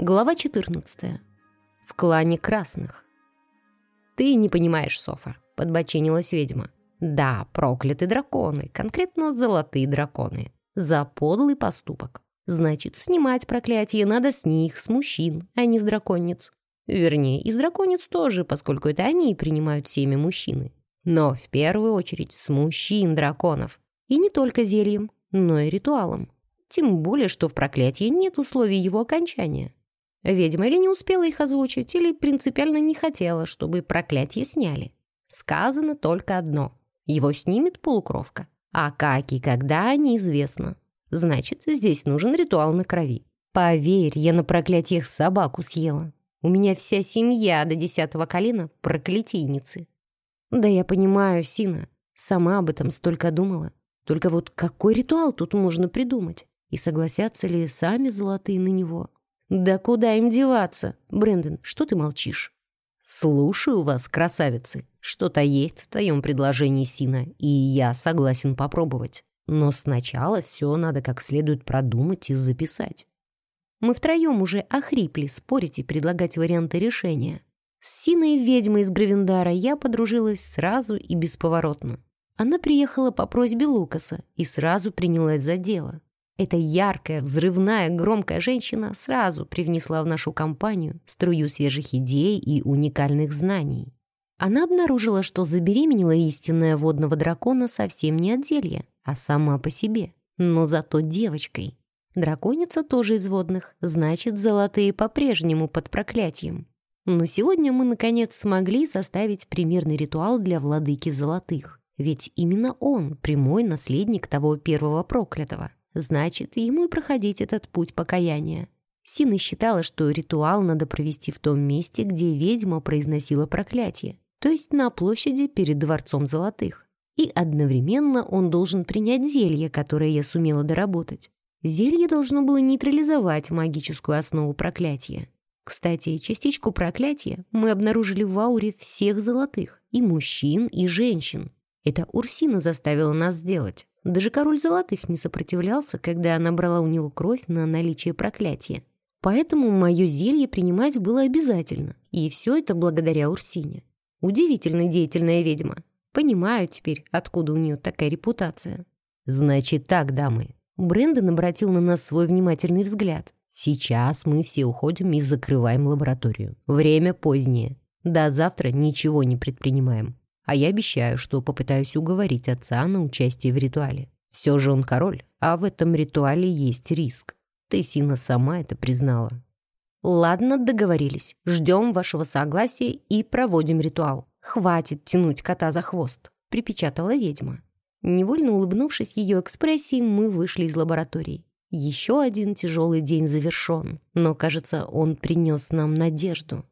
Глава 14. В клане красных. «Ты не понимаешь, Софа», — подбоченилась ведьма. «Да, прокляты драконы, конкретно золотые драконы. За подлый поступок. Значит, снимать проклятие надо с них, с мужчин, а не с драконниц. Вернее, из драконниц тоже, поскольку это они и принимают семя мужчины. Но в первую очередь с мужчин-драконов. И не только зельем, но и ритуалом. Тем более, что в проклятии нет условий его окончания. Ведьма или не успела их озвучить, или принципиально не хотела, чтобы проклятие сняли. Сказано только одно. Его снимет полукровка. А как и когда, неизвестно. Значит, здесь нужен ритуал на крови. Поверь, я на проклятиях собаку съела. У меня вся семья до десятого колена проклятийницы. Да я понимаю, Сина. Сама об этом столько думала. Только вот какой ритуал тут можно придумать? И согласятся ли сами золотые на него? «Да куда им деваться? Брэндон, что ты молчишь?» «Слушаю вас, красавицы. Что-то есть в твоем предложении, Сина, и я согласен попробовать. Но сначала все надо как следует продумать и записать». Мы втроем уже охрипли спорить и предлагать варианты решения. С Синой ведьмой из Гравендара я подружилась сразу и бесповоротно. Она приехала по просьбе Лукаса и сразу принялась за дело. Эта яркая, взрывная, громкая женщина сразу привнесла в нашу компанию струю свежих идей и уникальных знаний. Она обнаружила, что забеременела истинная водного дракона совсем не от зелья, а сама по себе, но зато девочкой. Драконица тоже из водных, значит, золотые по-прежнему под проклятием. Но сегодня мы, наконец, смогли составить примерный ритуал для владыки золотых. Ведь именно он – прямой наследник того первого проклятого. Значит, ему и проходить этот путь покаяния. Сина считала, что ритуал надо провести в том месте, где ведьма произносила проклятие, то есть на площади перед Дворцом Золотых. И одновременно он должен принять зелье, которое я сумела доработать. Зелье должно было нейтрализовать магическую основу проклятия. Кстати, частичку проклятия мы обнаружили в ауре всех золотых, и мужчин, и женщин. Это Урсина заставила нас сделать. Даже король золотых не сопротивлялся, когда она брала у него кровь на наличие проклятия. Поэтому мое зелье принимать было обязательно. И все это благодаря Урсине. Удивительно деятельная ведьма. Понимаю теперь, откуда у нее такая репутация. «Значит так, дамы». Брэндон обратил на нас свой внимательный взгляд. «Сейчас мы все уходим и закрываем лабораторию. Время позднее. До завтра ничего не предпринимаем. А я обещаю, что попытаюсь уговорить отца на участие в ритуале. Все же он король, а в этом ритуале есть риск. Ты, Сина, сама это признала. Ладно, договорились. Ждем вашего согласия и проводим ритуал. Хватит тянуть кота за хвост, припечатала ведьма. Невольно улыбнувшись ее экспрессии, мы вышли из лаборатории. Еще один тяжелый день завершен, но, кажется, он принес нам надежду.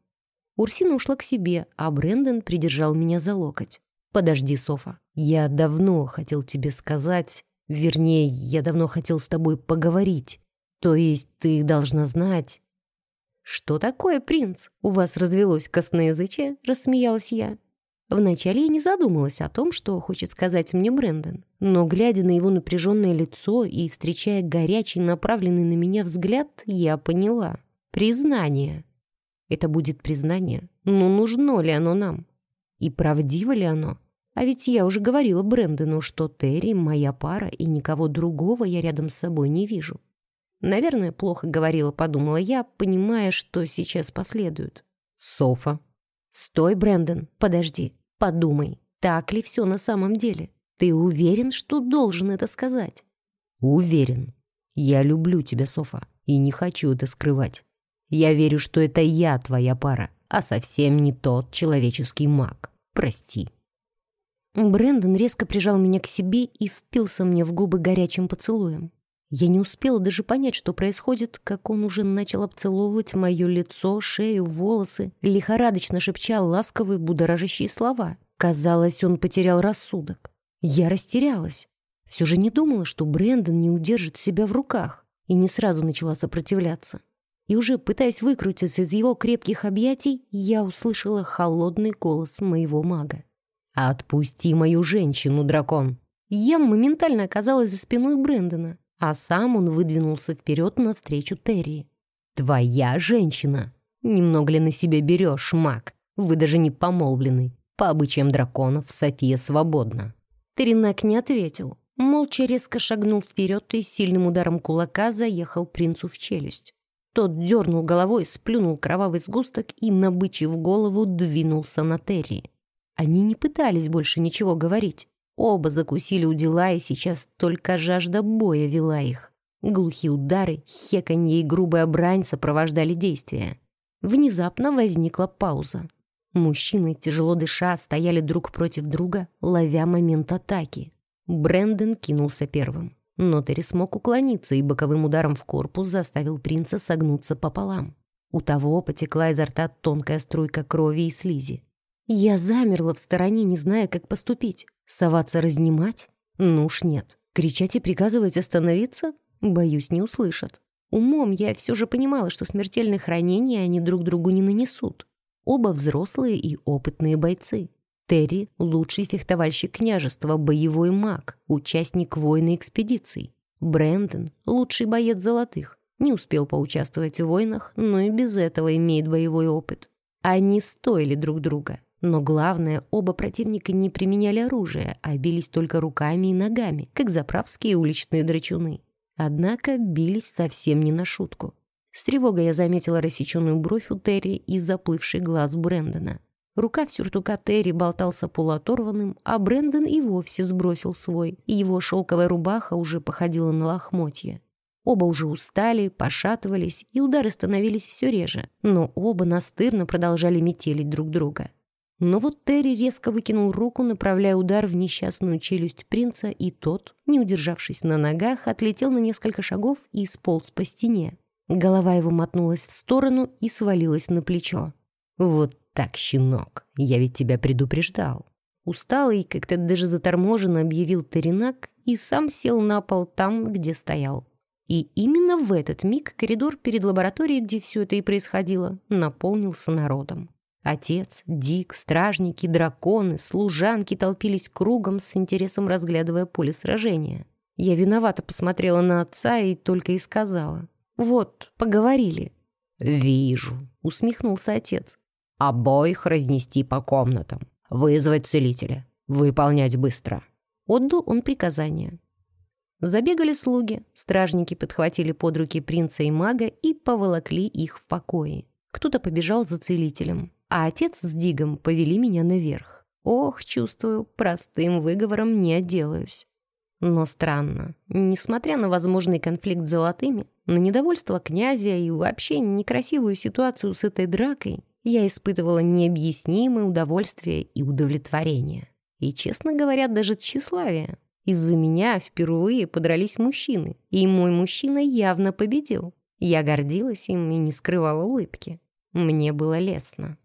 Урсина ушла к себе, а Брэндон придержал меня за локоть. «Подожди, Софа. Я давно хотел тебе сказать... Вернее, я давно хотел с тобой поговорить. То есть ты должна знать...» «Что такое, принц? У вас развелось косноязычие?» — рассмеялась я. Вначале я не задумалась о том, что хочет сказать мне Брэндон, но, глядя на его напряженное лицо и встречая горячий, направленный на меня взгляд, я поняла. Признание. Это будет признание. Но нужно ли оно нам? И правдиво ли оно? А ведь я уже говорила Брэндону, что Терри моя пара, и никого другого я рядом с собой не вижу. Наверное, плохо говорила, подумала я, понимая, что сейчас последует. Софа. Стой, Брэндон, подожди, подумай, так ли все на самом деле? Ты уверен, что должен это сказать? Уверен. Я люблю тебя, Софа, и не хочу это скрывать. Я верю, что это я твоя пара, а совсем не тот человеческий маг. Прости». Брэндон резко прижал меня к себе и впился мне в губы горячим поцелуем. Я не успела даже понять, что происходит, как он уже начал обцеловывать мое лицо, шею, волосы, лихорадочно шепча ласковые будоражащие слова. Казалось, он потерял рассудок. Я растерялась. Все же не думала, что Брэндон не удержит себя в руках, и не сразу начала сопротивляться и уже пытаясь выкрутиться из его крепких объятий, я услышала холодный голос моего мага. «Отпусти мою женщину, дракон!» Я моментально оказалась за спиной Брэндона, а сам он выдвинулся вперед навстречу Терри. Твоя женщина. Немного ли на себя берешь, маг? Вы даже не помолвлены. По обычаям драконов София свободна». Теренак не ответил. Молча резко шагнул вперед и сильным ударом кулака заехал принцу в челюсть. Тот дернул головой, сплюнул кровавый сгусток и, набычив голову, двинулся на Терри. Они не пытались больше ничего говорить. Оба закусили у дела, и сейчас только жажда боя вела их. Глухие удары, хеканье и грубая брань сопровождали действия. Внезапно возникла пауза. Мужчины, тяжело дыша, стояли друг против друга, ловя момент атаки. Брэндон кинулся первым. Но Терри смог уклониться и боковым ударом в корпус заставил принца согнуться пополам. У того потекла изо рта тонкая струйка крови и слизи. Я замерла в стороне, не зная, как поступить. Соваться разнимать? Ну уж нет. Кричать и приказывать остановиться? Боюсь, не услышат. Умом я все же понимала, что смертельных ранений они друг другу не нанесут. Оба взрослые и опытные бойцы. Терри — лучший фехтовальщик княжества, боевой маг, участник военной экспедиции. Брэндон — лучший боец золотых. Не успел поучаствовать в войнах, но и без этого имеет боевой опыт. Они стоили друг друга. Но главное, оба противника не применяли оружие, а бились только руками и ногами, как заправские уличные драчуны. Однако бились совсем не на шутку. С тревогой я заметила рассеченную бровь у Терри и заплывший глаз Брэндона. Рука в сюртука Терри болтался полуоторванным, а Брэндон и вовсе сбросил свой, и его шелковая рубаха уже походила на лохмотья. Оба уже устали, пошатывались, и удары становились все реже, но оба настырно продолжали метелить друг друга. Но вот Терри резко выкинул руку, направляя удар в несчастную челюсть принца, и тот, не удержавшись на ногах, отлетел на несколько шагов и сполз по стене. Голова его мотнулась в сторону и свалилась на плечо. Вот «Так, щенок, я ведь тебя предупреждал». Усталый, как-то даже заторможенно объявил Таринак и сам сел на пол там, где стоял. И именно в этот миг коридор перед лабораторией, где все это и происходило, наполнился народом. Отец, Дик, стражники, драконы, служанки толпились кругом с интересом разглядывая поле сражения. Я виновато посмотрела на отца и только и сказала. «Вот, поговорили». «Вижу», — усмехнулся отец. Обоих разнести по комнатам. Вызвать целителя. Выполнять быстро. Отдал он приказание. Забегали слуги, стражники подхватили под руки принца и мага и поволокли их в покое. Кто-то побежал за целителем, а отец с Дигом повели меня наверх. Ох, чувствую, простым выговором не отделаюсь. Но странно, несмотря на возможный конфликт с золотыми, на недовольство князя и вообще некрасивую ситуацию с этой дракой, я испытывала необъяснимое удовольствие и удовлетворение. И, честно говоря, даже тщеславие. Из-за меня впервые подрались мужчины, и мой мужчина явно победил. Я гордилась им и не скрывала улыбки. Мне было лестно.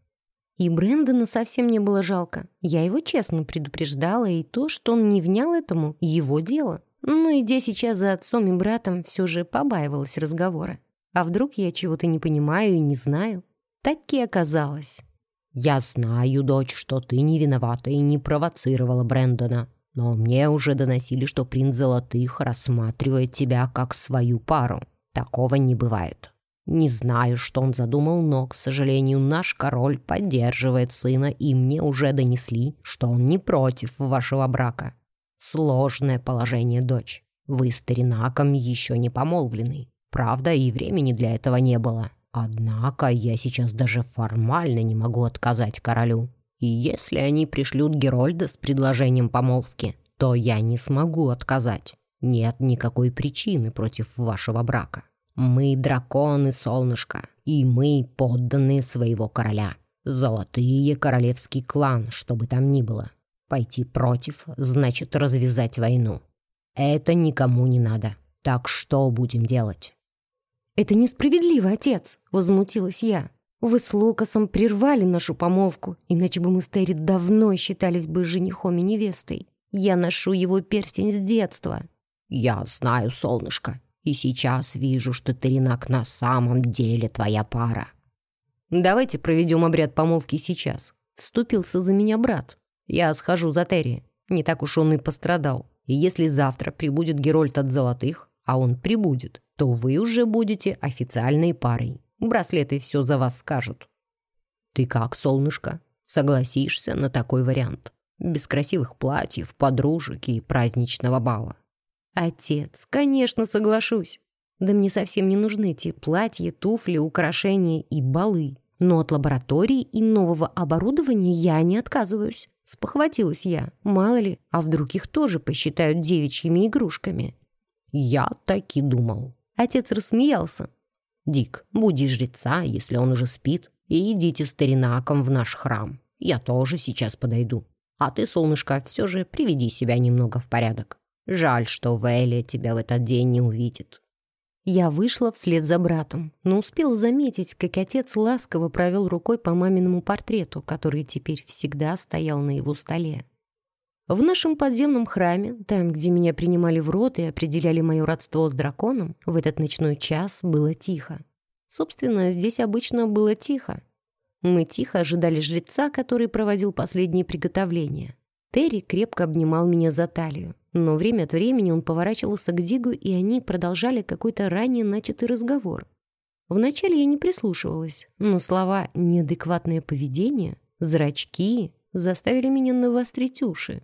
И Брэндона совсем не было жалко. Я его честно предупреждала, и то, что он не внял этому, его дело. Но, идя сейчас за отцом и братом, все же побаивалась разговора. А вдруг я чего-то не понимаю и не знаю? Так и оказалось. «Я знаю, дочь, что ты не виновата и не провоцировала Брэндона, но мне уже доносили, что принц Золотых рассматривает тебя как свою пару. Такого не бывает. Не знаю, что он задумал, но, к сожалению, наш король поддерживает сына, и мне уже донесли, что он не против вашего брака. Сложное положение, дочь. Вы с Теринаком еще не помолвлены. Правда, и времени для этого не было. Однако я сейчас даже формально не могу отказать королю. И если они пришлют Герольда с предложением помолвки, то я не смогу отказать. Нет никакой причины против вашего брака. Мы драконы, солнышко, и мы подданные своего короля. Золотые королевский клан, что бы там ни было. Пойти против значит развязать войну. Это никому не надо. Так что будем делать? «Это несправедливо, отец!» — возмутилась я. «Вы с Лукасом прервали нашу помолвку, иначе бы мы с Терри давно считались бы женихом и невестой. Я ношу его перстень с детства». «Я знаю, солнышко, и сейчас вижу, что Теринак на самом деле твоя пара». «Давайте проведем обряд помолвки сейчас», — вступился за меня брат. «Я схожу за Терри, не так уж он и пострадал. И если завтра прибудет Герольд от Золотых, а он прибудет, то вы уже будете официальной парой. Браслеты все за вас скажут. Ты как, солнышко, согласишься на такой вариант? Без красивых платьев, подружек и праздничного бала. Отец, конечно, соглашусь. Да мне совсем не нужны эти платья, туфли, украшения и балы. Но от лаборатории и нового оборудования я не отказываюсь. Спохватилась я. Мало ли, а вдруг их тоже посчитают девичьими игрушками? Я так и думал. Отец рассмеялся. «Дик, буди жреца, если он уже спит, и идите старинаком в наш храм. Я тоже сейчас подойду. А ты, солнышко, все же приведи себя немного в порядок. Жаль, что Вэлли тебя в этот день не увидит». Я вышла вслед за братом, но успела заметить, как отец ласково провел рукой по маминому портрету, который теперь всегда стоял на его столе. В нашем подземном храме, там, где меня принимали в рот и определяли мое родство с драконом, в этот ночной час было тихо. Собственно, здесь обычно было тихо. Мы тихо ожидали жреца, который проводил последние приготовления. Терри крепко обнимал меня за талию, но время от времени он поворачивался к Дигу, и они продолжали какой-то ранее начатый разговор. Вначале я не прислушивалась, но слова «неадекватное поведение», «зрачки» заставили меня навострить уши.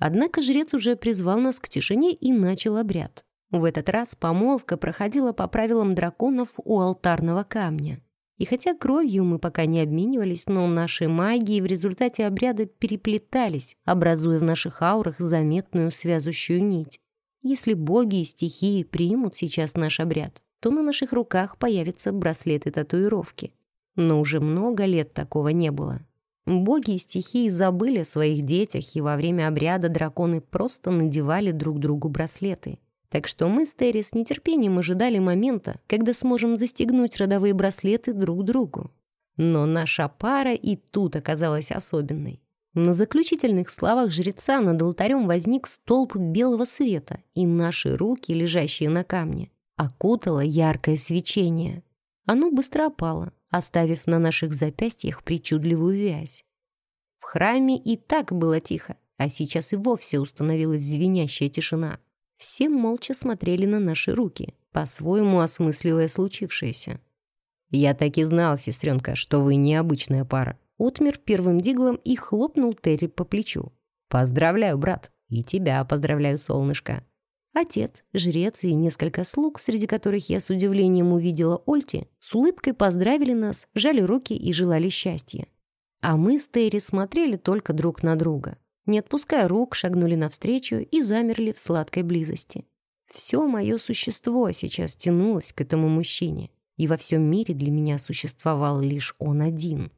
Однако жрец уже призвал нас к тишине и начал обряд. В этот раз помолвка проходила по правилам драконов у алтарного камня. И хотя кровью мы пока не обменивались, но наши магии в результате обряда переплетались, образуя в наших аурах заметную связующую нить. Если боги и стихии примут сейчас наш обряд, то на наших руках появятся браслеты-татуировки. Но уже много лет такого не было. Боги и стихии забыли о своих детях, и во время обряда драконы просто надевали друг другу браслеты — так что мы с Терри с нетерпением ожидали момента, когда сможем застегнуть родовые браслеты друг другу. Но наша пара и тут оказалась особенной. На заключительных словах жреца над алтарем возник столб белого света, и наши руки, лежащие на камне, окутало яркое свечение. Оно быстро опало, оставив на наших запястьях причудливую вязь. В храме и так было тихо, а сейчас и вовсе установилась звенящая тишина. Все молча смотрели на наши руки, по-своему осмысливая случившееся. «Я так и знал, сестренка, что вы необычная пара», отмер первым диглом и хлопнул Терри по плечу. «Поздравляю, брат, и тебя поздравляю, солнышко». Отец, жрец и несколько слуг, среди которых я с удивлением увидела Ольти, с улыбкой поздравили нас, жали руки и желали счастья. А мы с Терри смотрели только друг на друга не отпуская рук, шагнули навстречу и замерли в сладкой близости. Все мое существо сейчас тянулось к этому мужчине, и во всем мире для меня существовал лишь он один.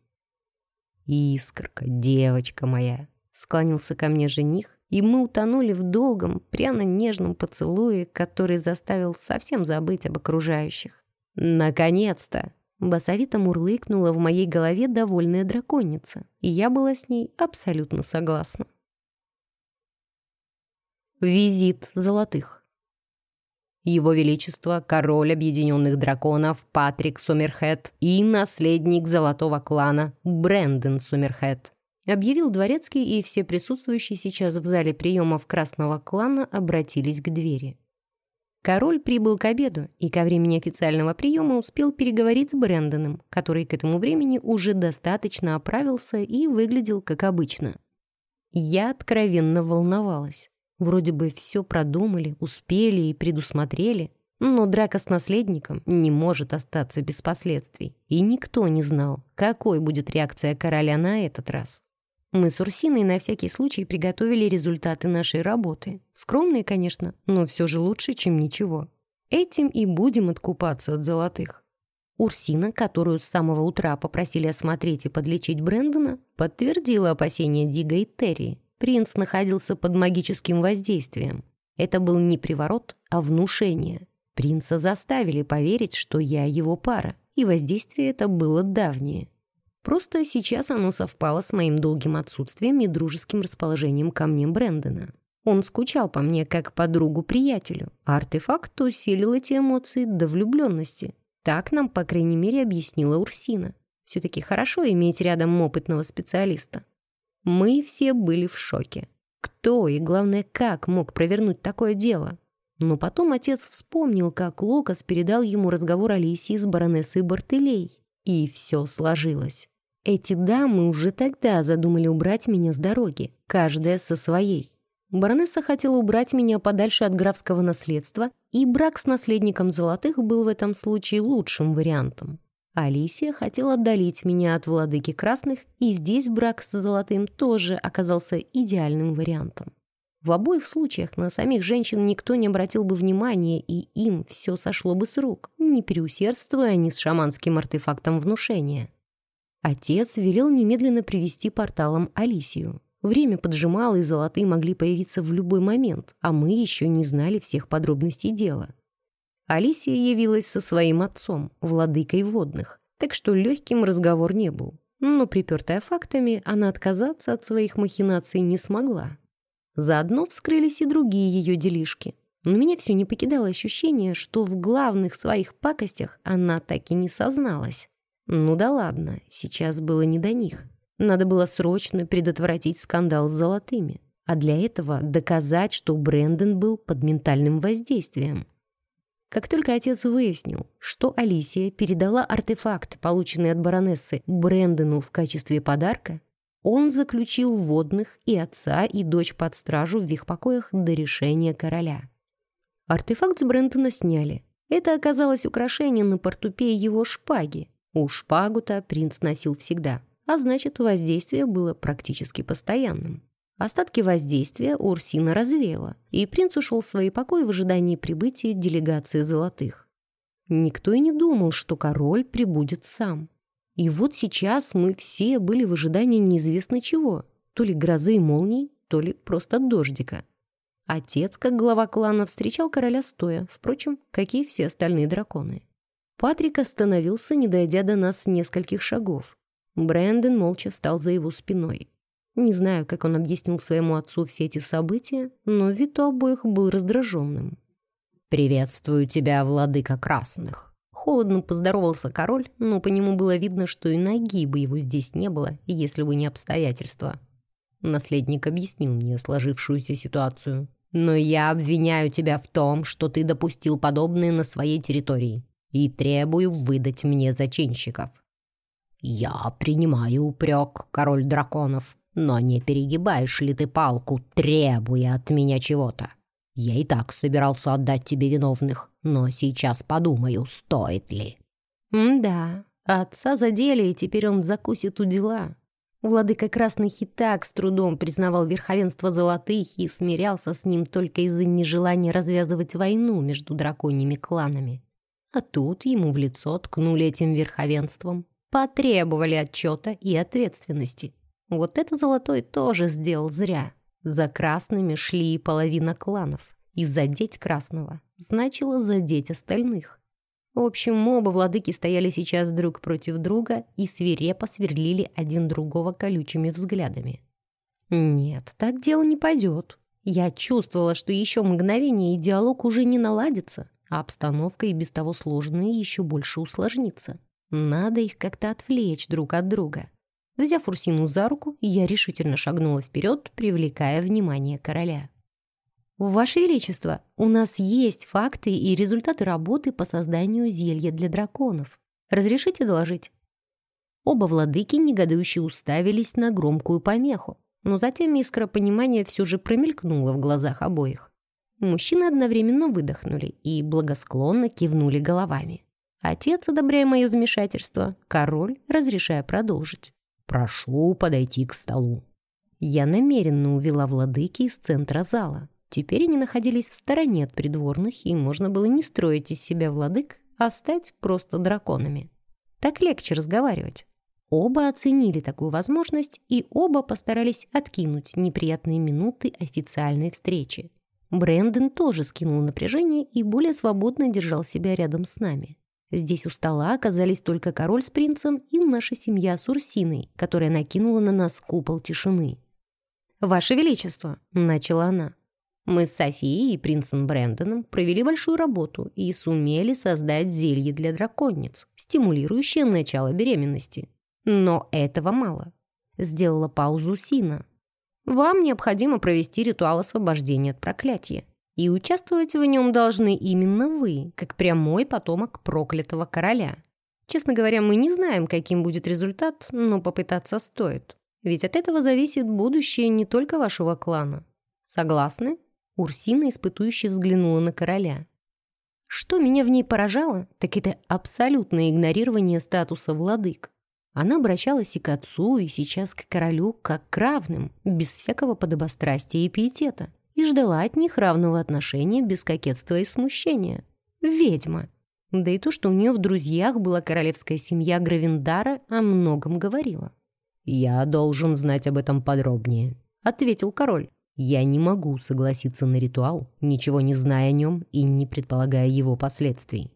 «Искорка, девочка моя!» — склонился ко мне жених, и мы утонули в долгом, пряно-нежном поцелуе, который заставил совсем забыть об окружающих. «Наконец-то!» Басовито мурлыкнула в моей голове довольная драконица, и я была с ней абсолютно согласна. Визит золотых. Его Величество, король Объединенных Драконов Патрик Сомерхед и наследник золотого клана Брэндон Сомерхед. Объявил дворецкий, и все присутствующие сейчас в зале приемов Красного клана обратились к двери. Король прибыл к обеду и ко времени официального приема успел переговорить с Брэндоном, который к этому времени уже достаточно оправился и выглядел как обычно. Я откровенно волновалась. Вроде бы все продумали, успели и предусмотрели, но драка с наследником не может остаться без последствий. И никто не знал, какой будет реакция короля на этот раз. Мы с Урсиной на всякий случай приготовили результаты нашей работы. Скромные, конечно, но все же лучше, чем ничего. Этим и будем откупаться от золотых. Урсина, которую с самого утра попросили осмотреть и подлечить Брэндона, подтвердила опасения Дига и Терри. Принц находился под магическим воздействием. Это был не приворот, а внушение. Принца заставили поверить, что я его пара, и воздействие это было давнее. Просто сейчас оно совпало с моим долгим отсутствием и дружеским расположением ко мне Брэндона. Он скучал по мне как по другу-приятелю, а артефакт усилил эти эмоции до влюбленности. Так нам, по крайней мере, объяснила Урсина. Все-таки хорошо иметь рядом опытного специалиста. Мы все были в шоке. Кто и, главное, как мог провернуть такое дело? Но потом отец вспомнил, как Локас передал ему разговор Алисии с баронессой Бартелей. И все сложилось. Эти дамы уже тогда задумали убрать меня с дороги, каждая со своей. Баронесса хотела убрать меня подальше от графского наследства, и брак с наследником Золотых был в этом случае лучшим вариантом. Алисия хотела отдалить меня от владыки Красных, и здесь брак с Золотым тоже оказался идеальным вариантом. В обоих случаях на самих женщин никто не обратил бы внимания, и им все сошло бы с рук, не переусердствуя они с шаманским артефактом внушения. Отец велел немедленно привести порталом Алисию. Время поджимало, и золотые могли появиться в любой момент, а мы еще не знали всех подробностей дела. Алисия явилась со своим отцом, владыкой водных, так что легким разговор не был. Но припертая фактами, она отказаться от своих махинаций не смогла. Заодно вскрылись и другие ее делишки. Но меня все не покидало ощущение, что в главных своих пакостях она так и не созналась. Ну да ладно, сейчас было не до них. Надо было срочно предотвратить скандал с золотыми. А для этого доказать, что Брэндон был под ментальным воздействием. Как только отец выяснил, что Алисия передала артефакт, полученный от баронессы, Брэндону в качестве подарка, он заключил водных и отца, и дочь под стражу в их покоях до решения короля. Артефакт с Брэндона сняли. Это оказалось украшением на портупее его шпаги. У шпагу-то принц носил всегда а значит, воздействие было практически постоянным. Остатки воздействия Урсина развеяла, и принц ушел в свои покои в ожидании прибытия делегации золотых. Никто и не думал, что король прибудет сам. И вот сейчас мы все были в ожидании неизвестно чего, то ли грозы и молний, то ли просто дождика. Отец, как глава клана, встречал короля стоя, впрочем, как и все остальные драконы. Патрик остановился, не дойдя до нас нескольких шагов, Брэндон молча встал за его спиной. Не знаю, как он объяснил своему отцу все эти события, но вид у обоих был раздраженным. «Приветствую тебя, владыка красных!» Холодно поздоровался король, но по нему было видно, что и ноги бы его здесь не было, если бы не обстоятельства. Наследник объяснил мне сложившуюся ситуацию. «Но я обвиняю тебя в том, что ты допустил подобное на своей территории, и требую выдать мне зачинщиков. «Я принимаю упрек, король драконов, но не перегибаешь ли ты палку, требуя от меня чего-то? Я и так собирался отдать тебе виновных, но сейчас подумаю, стоит ли». «Да, отца задели, и теперь он закусит у дела». Владыка Красных и так с трудом признавал верховенство золотых и смирялся с ним только из-за нежелания развязывать войну между драконьими кланами. А тут ему в лицо ткнули этим верховенством потребовали отчета и ответственности. Вот это Золотой тоже сделал зря. За красными шли и половина кланов. И задеть красного значило задеть остальных. В общем, оба владыки стояли сейчас друг против друга и свирепо сверлили один другого колючими взглядами. Нет, так дело не пойдет. Я чувствовала, что еще мгновение и диалог уже не наладится, а обстановка и без того сложная еще больше усложнится. Надо их как-то отвлечь друг от друга. Взяв Урсину за руку, я решительно шагнула вперед, привлекая внимание короля. «Ваше Величество, у нас есть факты и результаты работы по созданию зелья для драконов. Разрешите доложить?» Оба владыки негодующе уставились на громкую помеху, но затем искра понимания все же промелькнула в глазах обоих. Мужчины одновременно выдохнули и благосклонно кивнули головами. Отец, одобряя мое вмешательство, король, разрешая продолжить. «Прошу подойти к столу». Я намеренно увела владыки из центра зала. Теперь они находились в стороне от придворных, и можно было не строить из себя владык, а стать просто драконами. Так легче разговаривать. Оба оценили такую возможность, и оба постарались откинуть неприятные минуты официальной встречи. Брэндон тоже скинул напряжение и более свободно держал себя рядом с нами. Здесь у стола оказались только король с принцем и наша семья с Урсиной, которая накинула на нас купол тишины. «Ваше Величество!» — начала она. Мы с Софией и принцем Брэндоном провели большую работу и сумели создать зелье для драконниц, стимулирующее начало беременности. Но этого мало. Сделала паузу Сина. Вам необходимо провести ритуал освобождения от проклятия. И участвовать в нем должны именно вы, как прямой потомок проклятого короля. Честно говоря, мы не знаем, каким будет результат, но попытаться стоит. Ведь от этого зависит будущее не только вашего клана. Согласны?» Урсина испытующе взглянула на короля. Что меня в ней поражало, так это абсолютное игнорирование статуса владык. Она обращалась и к отцу, и сейчас к королю, как к равным, без всякого подобострастия и пиетета, и ждала от них равного отношения без кокетства и смущения. Ведьма. Да и то, что у нее в друзьях была королевская семья Гравиндара, о многом говорила. «Я должен знать об этом подробнее», — ответил король. «Я не могу согласиться на ритуал, ничего не зная о нем и не предполагая его последствий».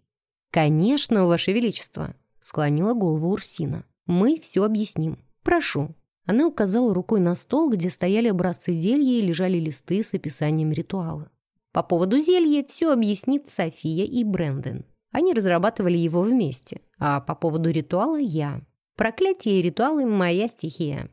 «Конечно, Ваше Величество», — склонила голову Урсина. Мы все объясним. Прошу». Она указала рукой на стол, где стояли образцы зелья и лежали листы с описанием ритуала. По поводу зелья все объяснит София и Брэндон. Они разрабатывали его вместе. А по поводу ритуала я. Проклятие и ритуалы – моя стихия.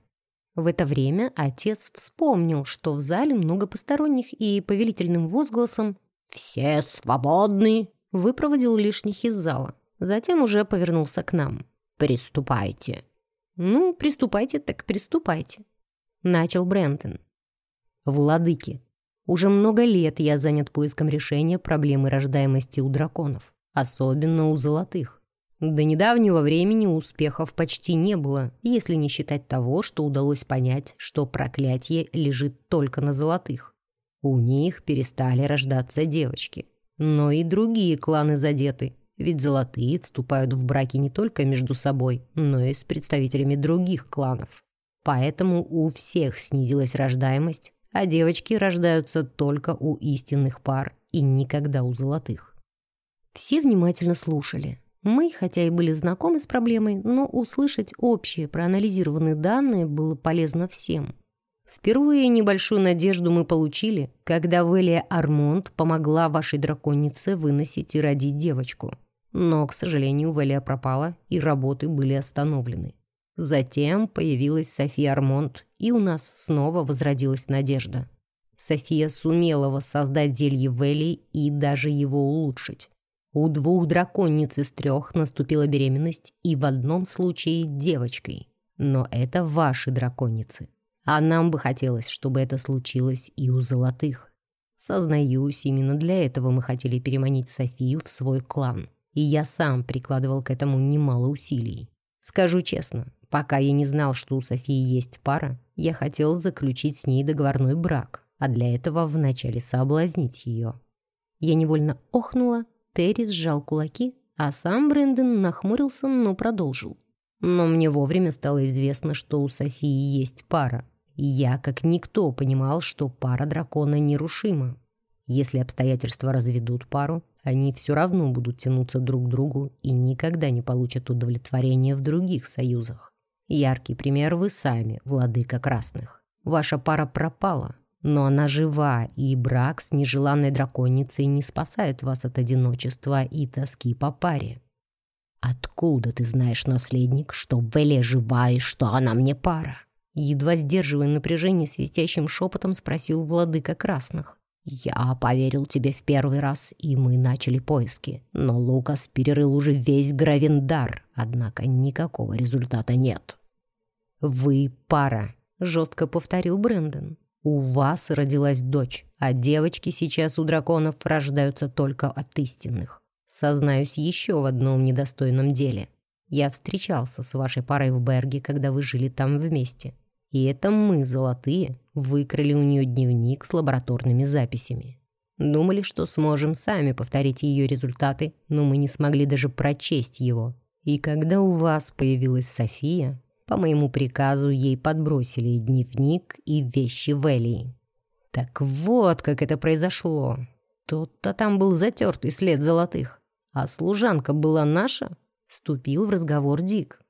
В это время отец вспомнил, что в зале много посторонних и повелительным возгласом «Все свободны!» выпроводил лишних из зала. Затем уже повернулся к нам. «Приступайте». «Ну, приступайте, так приступайте», — начал Брентон. «Владыки, уже много лет я занят поиском решения проблемы рождаемости у драконов, особенно у золотых. До недавнего времени успехов почти не было, если не считать того, что удалось понять, что проклятие лежит только на золотых. У них перестали рождаться девочки. Но и другие кланы задеты, ведь золотые вступают в браки не только между собой, но и с представителями других кланов. Поэтому у всех снизилась рождаемость, а девочки рождаются только у истинных пар и никогда у золотых. Все внимательно слушали. Мы, хотя и были знакомы с проблемой, но услышать общие проанализированные данные было полезно всем. Впервые небольшую надежду мы получили, когда Велия Армонд помогла вашей драконице выносить и родить девочку. Но, к сожалению, Велия пропала, и работы были остановлены. Затем появилась София Армонд, и у нас снова возродилась надежда. София сумела воссоздать зелье Велии и даже его улучшить. У двух драконниц из трех наступила беременность, и в одном случае девочкой. Но это ваши драконицы. А нам бы хотелось, чтобы это случилось и у золотых. Сознаюсь, именно для этого мы хотели переманить Софию в свой клан. И я сам прикладывал к этому немало усилий. Скажу честно, пока я не знал, что у Софии есть пара, я хотел заключить с ней договорной брак, а для этого вначале соблазнить ее. Я невольно охнула, Терри сжал кулаки, а сам Брэндон нахмурился, но продолжил. Но мне вовремя стало известно, что у Софии есть пара, и я, как никто, понимал, что пара дракона нерушима. Если обстоятельства разведут пару, они все равно будут тянуться друг к другу и никогда не получат удовлетворения в других союзах. Яркий пример вы сами, владыка красных. Ваша пара пропала, но она жива, и брак с нежеланной драконицей не спасает вас от одиночества и тоски по паре. «Откуда ты знаешь, наследник, что Веле жива и что она мне пара?» Едва сдерживая напряжение, свистящим шепотом спросил владыка красных. «Я поверил тебе в первый раз, и мы начали поиски. Но Лукас перерыл уже весь Гравендар, однако никакого результата нет». «Вы пара», — жестко повторил Брэндон. «У вас родилась дочь, а девочки сейчас у драконов рождаются только от истинных. Сознаюсь еще в одном недостойном деле. Я встречался с вашей парой в Берге, когда вы жили там вместе. И это мы, золотые, выкрали у нее дневник с лабораторными записями. Думали, что сможем сами повторить ее результаты, но мы не смогли даже прочесть его. И когда у вас появилась София, по моему приказу ей подбросили дневник и вещи Велии. Так вот, как это произошло. Тот-то там был затертый след золотых. А служанка была наша? Вступил в разговор Дик.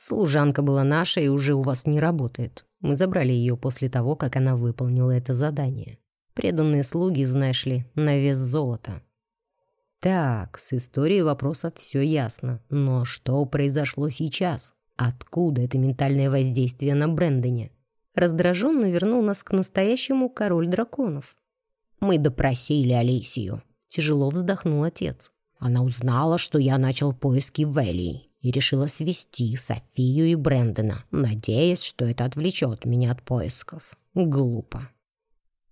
Служанка была наша и уже у вас не работает. Мы забрали ее после того, как она выполнила это задание. Преданные слуги, знаешь ли, на вес золота. Так, с историей вопросов все ясно. Но что произошло сейчас? Откуда это ментальное воздействие на Брэндоне? Раздраженно вернул нас к настоящему король драконов. Мы допросили Алисию. Тяжело вздохнул отец. Она узнала, что я начал поиски в Элии и решила свести Софию и Брэндона, надеясь, что это отвлечет меня от поисков. Глупо.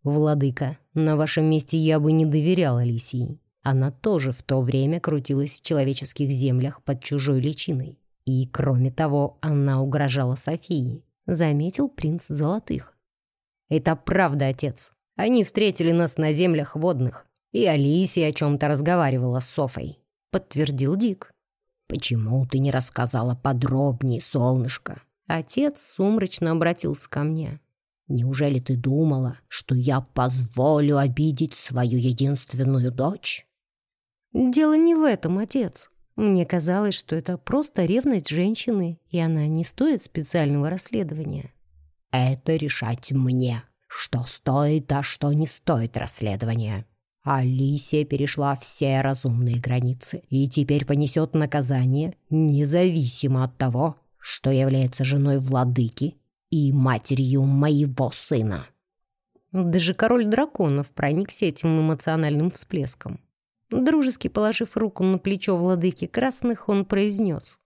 «Владыка, на вашем месте я бы не доверял Алисии. Она тоже в то время крутилась в человеческих землях под чужой личиной. И, кроме того, она угрожала Софии», — заметил принц Золотых. «Это правда, отец. Они встретили нас на землях водных, и Алисия о чем-то разговаривала с Софой», — подтвердил Дик. «Почему ты не рассказала подробнее, солнышко?» Отец сумрачно обратился ко мне. Неужели ты думала, что я позволю обидеть свою единственную дочь?» «Дело не в этом, отец. Мне казалось, что это просто ревность женщины, и она не стоит специального расследования». «Это решать мне, что стоит, а что не стоит расследования. Алисия перешла все разумные границы и теперь понесет наказание, независимо от того, что является женой владыки и матерью моего сына». Даже король драконов проникся этим эмоциональным всплеском. Дружески положив руку на плечо владыки красных, он произнес.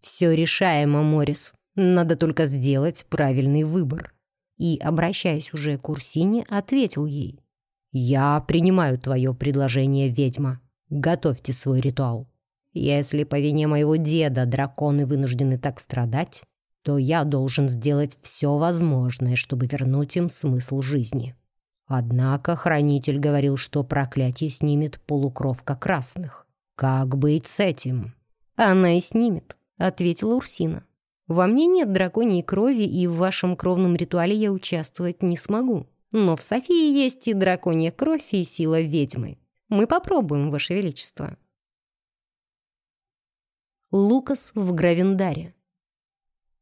«Все решаемо, Морис. Надо только сделать правильный выбор». И, обращаясь уже к Урсине, ответил ей. «Я принимаю твое предложение, ведьма. Готовьте свой ритуал. Если по вине моего деда драконы вынуждены так страдать, то я должен сделать все возможное, чтобы вернуть им смысл жизни. Однако хранитель говорил, что проклятие снимет полукровка красных. Как быть с этим? Она и снимет, ответила Урсина. Во мне нет драконьей крови, и в вашем кровном ритуале я участвовать не смогу. Но в Софии есть и драконья кровь, и сила ведьмы. Мы попробуем, Ваше Величество. Лукас в Гравендаре.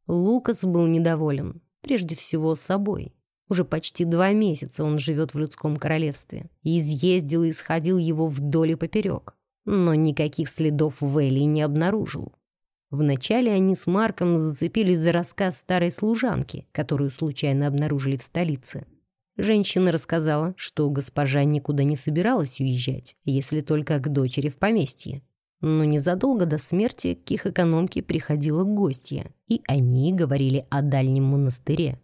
Лукас был недоволен, прежде всего собой. Уже почти два месяца он живет в людском королевстве. И изъездил и сходил его вдоль и поперек. Но никаких следов Вэлли не обнаружил. Вначале они с Марком зацепились за рассказ старой служанки, которую случайно обнаружили в столице. Женщина рассказала, что госпожа никуда не собиралась уезжать, если только к дочери в поместье. Но незадолго до смерти к их экономке приходила гостья, и они говорили о дальнем монастыре.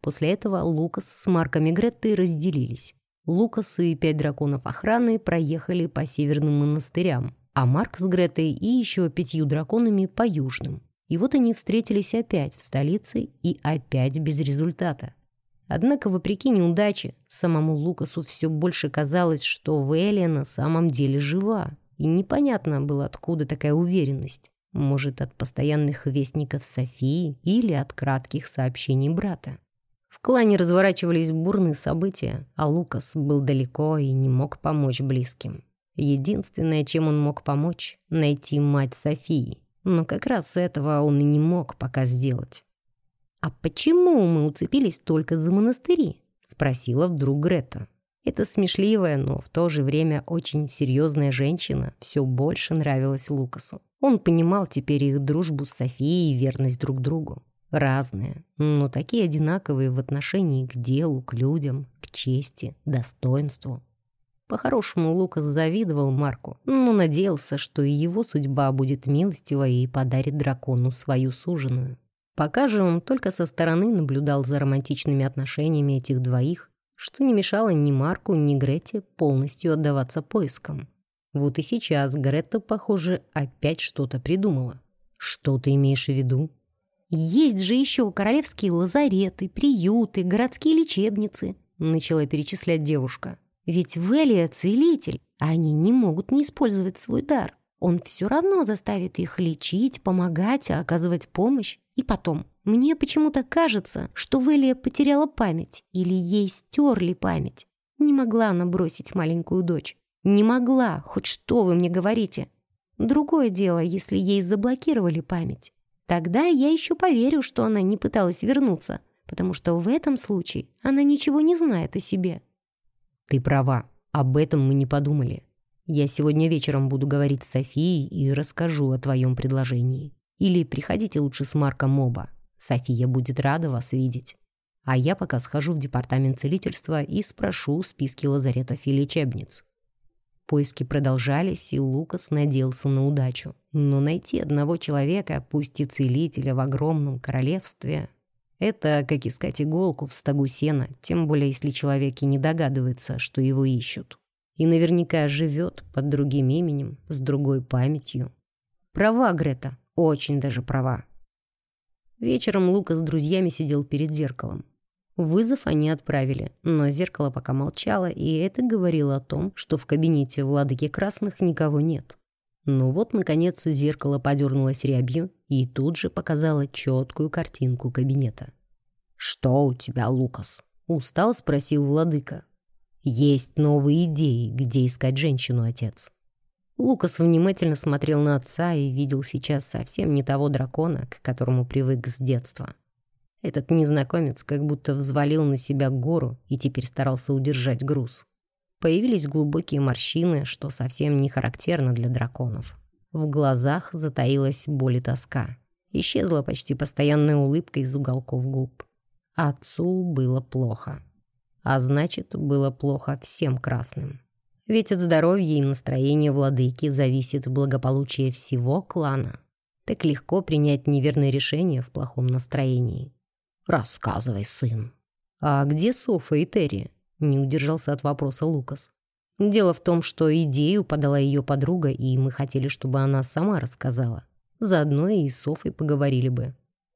После этого Лукас с Марком и Греттой разделились. Лукас и пять драконов охраны проехали по северным монастырям, а Марк с Гретой и еще пятью драконами по южным. И вот они встретились опять в столице и опять без результата. Однако, вопреки неудаче, самому Лукасу все больше казалось, что Вэлия на самом деле жива. И непонятно было, откуда такая уверенность. Может, от постоянных вестников Софии или от кратких сообщений брата. В клане разворачивались бурные события, а Лукас был далеко и не мог помочь близким. Единственное, чем он мог помочь — найти мать Софии. Но как раз этого он и не мог пока сделать. «А почему мы уцепились только за монастыри?» — спросила вдруг Грета. Эта смешливая, но в то же время очень серьезная женщина все больше нравилась Лукасу. Он понимал теперь их дружбу с Софией и верность друг другу. Разные, но такие одинаковые в отношении к делу, к людям, к чести, достоинству. По-хорошему Лукас завидовал Марку, но надеялся, что и его судьба будет милостивой и подарит дракону свою суженую. Пока же он только со стороны наблюдал за романтичными отношениями этих двоих что не мешало ни Марку, ни Грете полностью отдаваться поискам. Вот и сейчас Грета, похоже, опять что-то придумала. Что ты имеешь в виду? Есть же еще королевские лазареты, приюты, городские лечебницы, начала перечислять девушка. Ведь Велия целитель, а они не могут не использовать свой дар. Он все равно заставит их лечить, помогать, оказывать помощь. И потом, мне почему-то кажется, что Велия потеряла память или ей стерли память. Не могла она бросить маленькую дочь. Не могла, хоть что вы мне говорите. Другое дело, если ей заблокировали память. Тогда я еще поверю, что она не пыталась вернуться, потому что в этом случае она ничего не знает о себе. Ты права, об этом мы не подумали. Я сегодня вечером буду говорить с Софией и расскажу о твоем предложении. Или приходите лучше с Марком оба. София будет рада вас видеть». А я пока схожу в департамент целительства и спрошу списки лазаретов и лечебниц. Поиски продолжались, и Лукас надеялся на удачу. Но найти одного человека, пусть и целителя в огромном королевстве, это как искать иголку в стогу сена, тем более если человек и не догадывается, что его ищут. И наверняка живет под другим именем, с другой памятью. Права, Грета, очень даже права. Вечером Лука с друзьями сидел перед зеркалом. Вызов они отправили, но зеркало пока молчало, и это говорило о том, что в кабинете владыки красных никого нет. Ну вот, наконец, зеркало подернулось рябью и тут же показало четкую картинку кабинета. «Что у тебя, Лукас?» — устал спросил владыка. «Есть новые идеи, где искать женщину, отец». Лукас внимательно смотрел на отца и видел сейчас совсем не того дракона, к которому привык с детства. Этот незнакомец как будто взвалил на себя гору и теперь старался удержать груз. Появились глубокие морщины, что совсем не характерно для драконов. В глазах затаилась боль и тоска. Исчезла почти постоянная улыбка из уголков губ. Отцу было плохо. А значит, было плохо всем красным. Ведь от здоровья и настроения владыки зависит благополучие всего клана. Так легко принять неверное решение в плохом настроении. «Рассказывай, сын». «А где Софа и Терри?» — не удержался от вопроса Лукас. Дело в том, что идею подала ее подруга, и мы хотели, чтобы она сама рассказала. Заодно и с Софой поговорили бы.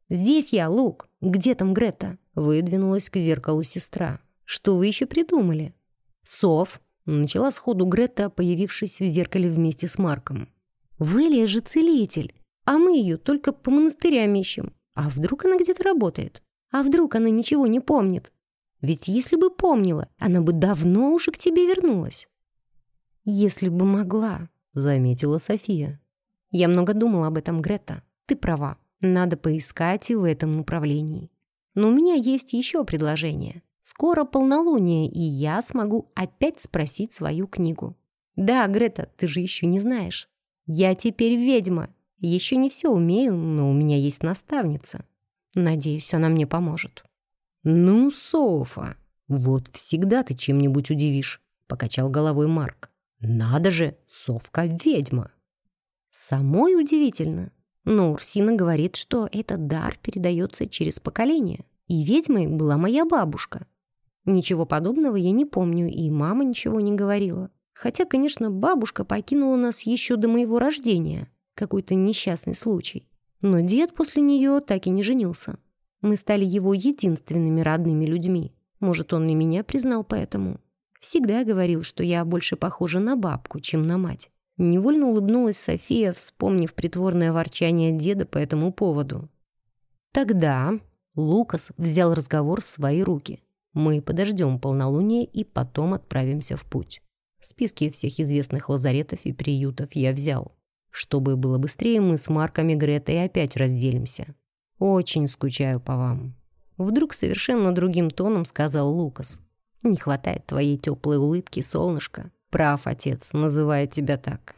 «Здесь я, Лук. Где там Грета?» Выдвинулась к зеркалу сестра. «Что вы еще придумали?» «Соф», — начала сходу Грета, появившись в зеркале вместе с Марком. «Вэлия же целитель, а мы ее только по монастырям ищем. А вдруг она где-то работает?» А вдруг она ничего не помнит? Ведь если бы помнила, она бы давно уже к тебе вернулась. Если бы могла, заметила София. Я много думала об этом, Грета. Ты права. Надо поискать и в этом направлении. Но у меня есть еще предложение. Скоро полнолуние, и я смогу опять спросить свою книгу. Да, Грета, ты же еще не знаешь. Я теперь ведьма. Еще не все умею, но у меня есть наставница. Надеюсь, она мне поможет. «Ну, Софа, вот всегда ты чем-нибудь удивишь», — покачал головой Марк. «Надо же, Совка ведьма!» «Самой удивительно. Но Урсина говорит, что этот дар передается через поколение. И ведьмой была моя бабушка. Ничего подобного я не помню, и мама ничего не говорила. Хотя, конечно, бабушка покинула нас еще до моего рождения. Какой-то несчастный случай. Но дед после нее так и не женился. Мы стали его единственными родными людьми. Может, он и меня признал поэтому. Всегда говорил, что я больше похожа на бабку, чем на мать. Невольно улыбнулась София, вспомнив притворное ворчание деда по этому поводу. Тогда Лукас взял разговор в свои руки. Мы подождем полнолуния и потом отправимся в путь. Списки всех известных лазаретов и приютов я взял. Чтобы было быстрее, мы с Марком и Гретой опять разделимся. Очень скучаю по вам». Вдруг совершенно другим тоном сказал Лукас. «Не хватает твоей теплой улыбки, солнышко. Прав, отец, называет тебя так».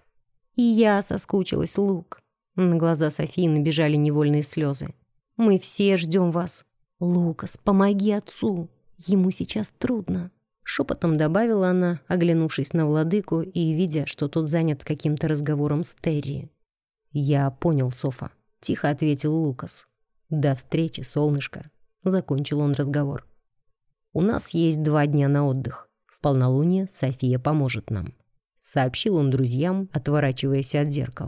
«И я соскучилась, Лук». На глаза Софии набежали невольные слезы. «Мы все ждем вас. Лукас, помоги отцу. Ему сейчас трудно». Шепотом добавила она, оглянувшись на владыку и видя, что тот занят каким-то разговором с Терри. «Я понял, Софа», — тихо ответил Лукас. «До встречи, солнышко», — закончил он разговор. «У нас есть два дня на отдых. В полнолуние София поможет нам», — сообщил он друзьям, отворачиваясь от зеркала.